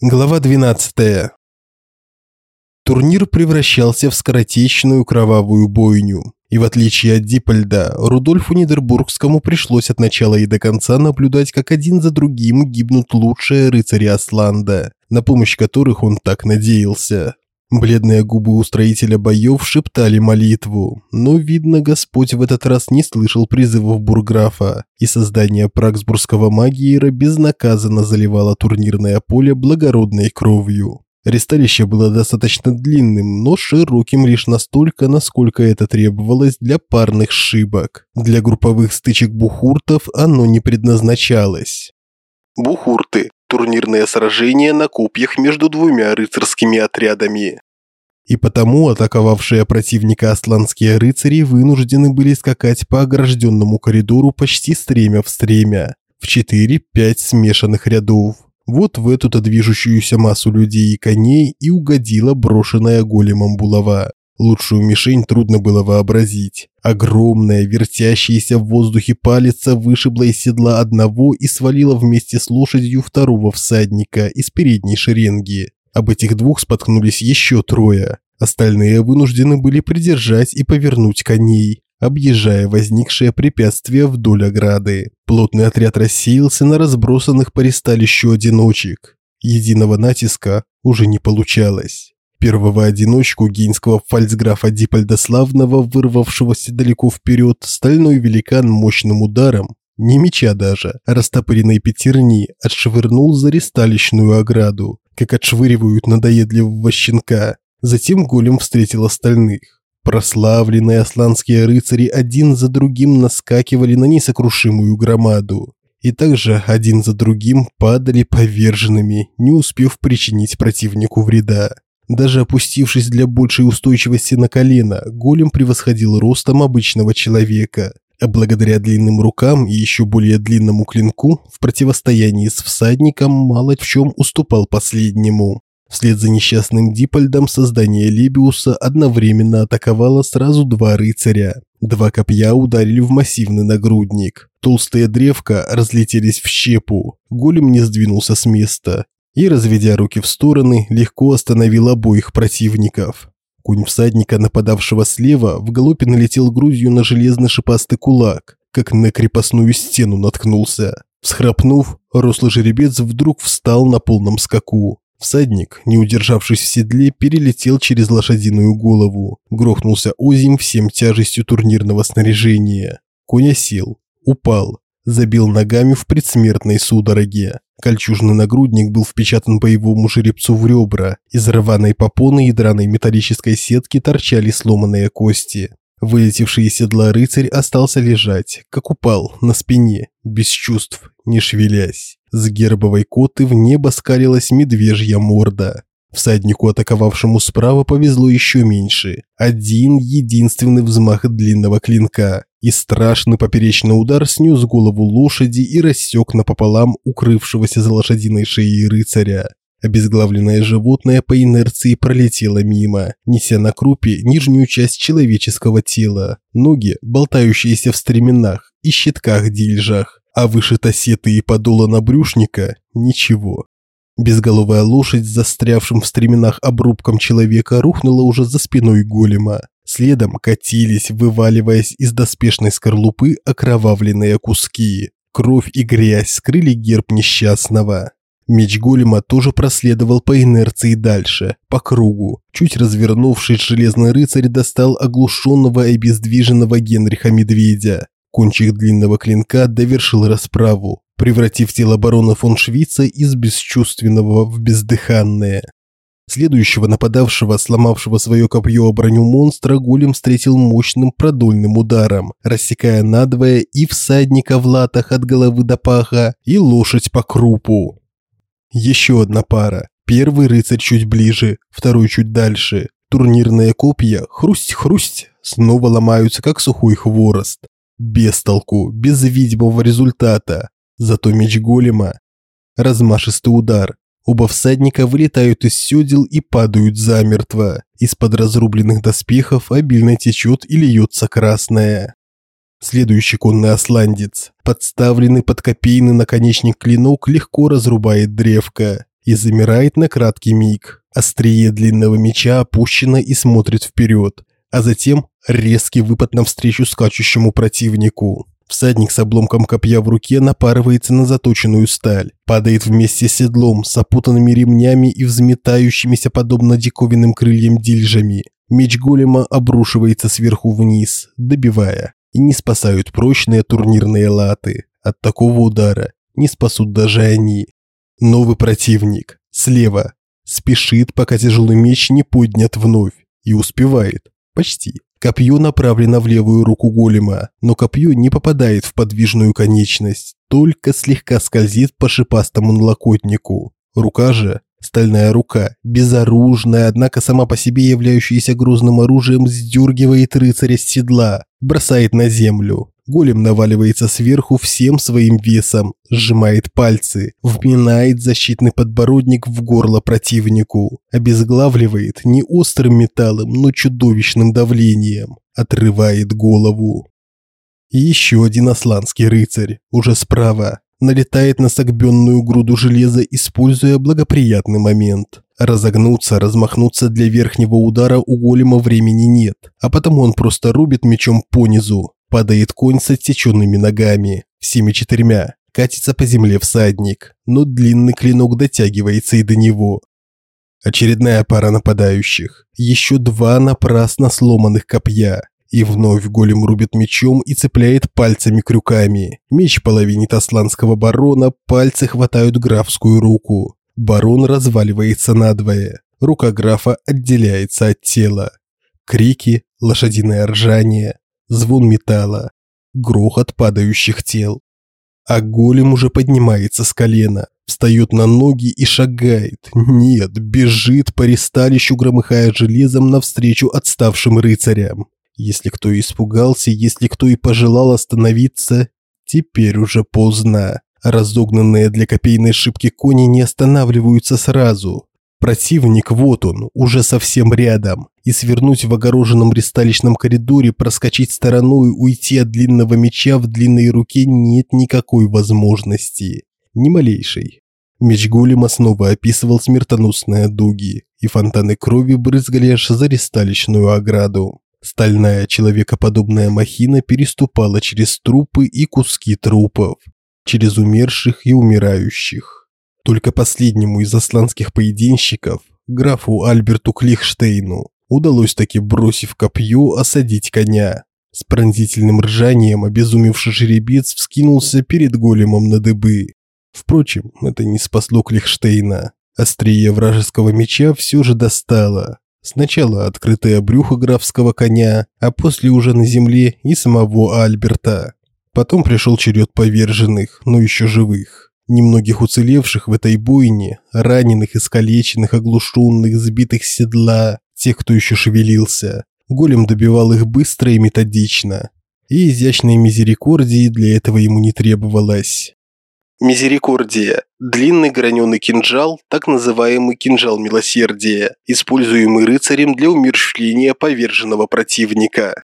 Глава 12. Турнир превращался в скоротечную кровавую бойню. И в отличие от Дипольда, Рудольфу Нидербургскому пришлось от начала и до конца наблюдать, как один за другим гибнут лучшие рыцари Асланда, на помощь которых он так надеялся. Бледные губы устроителя боев шептали молитву, но, видно, Господь в этот раз не слышал призывов бурграфа, и создание праксбургского магиера безнаказанно заливало турнирное поле благородной кровью. Ресталище было достаточно длинным, но широким лишь настолько, насколько это требовалось для парных шибок. Для групповых стычек бухуртов оно не предназначалось. Бухурты турнирное сражение на копьях между двумя рыцарскими отрядами. И потому атаковавшие противника асланские рыцари вынуждены были скакать по огражденному коридору почти стремя в стремя, в 4-5 смешанных рядов. Вот в эту-то движущуюся массу людей и коней и угодила брошенная големом булава. Лучшую мишень трудно было вообразить. Огромная, вертящаяся в воздухе палица вышибла из седла одного и свалила вместе с лошадью второго всадника из передней шеренги. Об этих двух споткнулись еще трое. Остальные вынуждены были придержать и повернуть коней, объезжая возникшее препятствие вдоль ограды. Плотный отряд рассеялся на разбросанных по ресталищу одиночек. Единого натиска уже не получалось. Первого одиночку гейнского фальцграфа Дипольда Славного, вырвавшегося далеко вперед, стальной великан мощным ударом, не меча даже, а растопыренной пятерни, отшвырнул за ресталищную ограду, как отшвыривают надоедливого щенка. Затем голем встретил остальных. Прославленные асланские рыцари один за другим наскакивали на несокрушимую громаду. И также один за другим падали поверженными, не успев причинить противнику вреда. Даже опустившись для большей устойчивости на колено, голем превосходил ростом обычного человека. А благодаря длинным рукам и еще более длинному клинку, в противостоянии с всадником мало в чем уступал последнему. Вслед за несчастным Дипольдом создание Лебиуса одновременно атаковало сразу два рыцаря. Два копья ударили в массивный нагрудник. Толстые древка разлетелись в щепу. Голем не сдвинулся с места и, разведя руки в стороны, легко остановил обоих противников. Конь всадника, нападавшего слева, в галопе налетел грудью на железный шипастый кулак, как на крепостную стену наткнулся. Всхрапнув, рослый жеребец вдруг встал на полном скаку. Всадник, не удержавшись в седле, перелетел через лошадиную голову, грохнулся озим всем тяжестью турнирного снаряжения. Конь осел, упал, забил ногами в предсмертной судороге. Кольчужный нагрудник был впечатан боевому жеребцу в ребра. Из рваной попоны и драной металлической сетки торчали сломанные кости. Вылетевший из седла рыцарь остался лежать, как упал, на спине, без чувств, не шевелясь. С гербовой коты в небо скалилась медвежья морда. Всаднику, атаковавшему справа, повезло еще меньше. Один единственный взмах длинного клинка, и страшный поперечный удар снес голову лошади и рассек напополам укрывшегося за лошадиной шеей рыцаря. Обезглавленное животное по инерции пролетело мимо, неся на крупе нижнюю часть человеческого тела, ноги, болтающиеся в стременах и щитках-дильжах, а выше тассеты и подола набрюшника – ничего. Безголовая лошадь с застрявшим в стременах обрубком человека рухнула уже за спиной голема. Следом катились, вываливаясь из доспешной скорлупы окровавленные куски. Кровь и грязь скрыли герб несчастного. Меч голема тоже проследовал по инерции дальше, по кругу. Чуть развернувшись, железный рыцарь достал оглушенного и обездвиженного Генриха Медведя. Кончик длинного клинка довершил расправу, превратив тело барона фон Швица из бесчувственного в бездыханное. Следующего нападавшего, сломавшего свое копье о броню монстра, голем встретил мощным продольным ударом, рассекая надвое и всадника в латах от головы до паха, и лошадь по крупу. Еще одна пара. Первый рыцарь чуть ближе, второй чуть дальше. Турнирные копья, хрусть-хрусть, снова ломаются, как сухой хворост. Без толку, без видимого результата. Зато меч голема. Размашистый удар. Оба всадника вылетают из седел и падают замертво. Из-под разрубленных доспехов обильно течет и льется красное. Следующий конный осландец, подставленный под копейный наконечник клинок, легко разрубает древко. и замирает на краткий миг. Острие длинного меча опущено и смотрит вперед, а затем резкий выпад навстречу скачущему противнику. Всадник с обломком копья в руке напарывается на заточенную сталь, падает вместе с седлом, с опутанными ремнями и взметающимися подобно диковинным крыльям дильжами. Меч голема обрушивается сверху вниз, добивая. И не спасают прочные турнирные латы. От такого удара не спасут даже они. Новый противник, слева, спешит, пока тяжелый меч не поднят вновь. И успевает. Почти. Копье направлено в левую руку голема, но копье не попадает в подвижную конечность, только слегка скользит по шипастому налокотнику. Рука же, стальная рука, безоружная, однако сама по себе являющаяся грозным оружием, сдергивает рыцаря с седла, бросает на землю. Голем наваливается сверху всем своим весом, сжимает пальцы, вминает защитный подбородник в горло противнику, обезглавливает не острым металлом, но чудовищным давлением, отрывает голову. Еще один асланский рыцарь, уже справа, налетает на согбенную груду железа, используя благоприятный момент. Разогнуться, размахнуться для верхнего удара у голема времени нет, а потому он просто рубит мечом по низу, Падает конь с отсеченными ногами, всеми четырьмя. Катится по земле всадник, но длинный клинок дотягивается и до него. Очередная пара нападающих. Еще два напрасно сломанных копья. И вновь голем рубит мечом и цепляет пальцами крюками. Меч половинит асланского барона, пальцы хватают графскую руку. Барон разваливается надвое. Рука графа отделяется от тела. Крики, лошадиное ржание, звон металла, грохот падающих тел. А голем уже поднимается с колена, встает на ноги и шагает. Нет, бежит по ресталищу, громыхая железом навстречу отставшим рыцарям. Если кто испугался, если кто и пожелал остановиться, теперь уже поздно. Разогнанные для копейной шибки кони не останавливаются сразу. Противник вот он, уже совсем рядом, и свернуть в огороженном ристалищном коридоре, проскочить стороной, уйти от длинного меча в длинной руке нет никакой возможности. Ни малейшей. Меч голема снова описывал смертоносные дуги, и фонтаны крови брызгали аж за ристалищную ограду. Стальная человекоподобная махина переступала через трупы и куски трупов, через умерших и умирающих. Только последнему из асланских поединщиков, графу Альберту Клихштейну, удалось таки, бросив копье, осадить коня. С пронзительным ржанием обезумевший жеребец вскинулся перед големом на дыбы. Впрочем, это не спасло Клихштейна. Острие вражеского меча все же достало. Сначала открытое брюхо графского коня, а после уже на земле и самого Альберта. Потом пришел черед поверженных, но еще живых. Немногих уцелевших в этой бойне, раненых, искалеченных, оглушенных, сбитых с седла, тех, кто еще шевелился. Голем добивал их быстро и методично. И изящной мизерикордии для этого ему не требовалось. Мизерикордия – длинный граненый кинжал, так называемый кинжал милосердия, используемый рыцарем для умерщвления поверженного противника.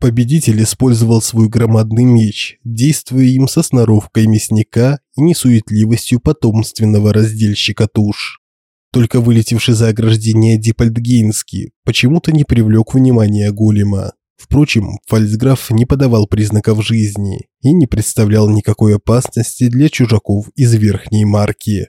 Победитель использовал свой громадный меч, действуя им со сноровкой мясника и несуетливостью потомственного раздельщика туш. Только вылетевший за ограждение Дипольдгейнский почему-то не привлек внимания голема. Впрочем, фальцграф не подавал признаков жизни и не представлял никакой опасности для чужаков из верхней марки.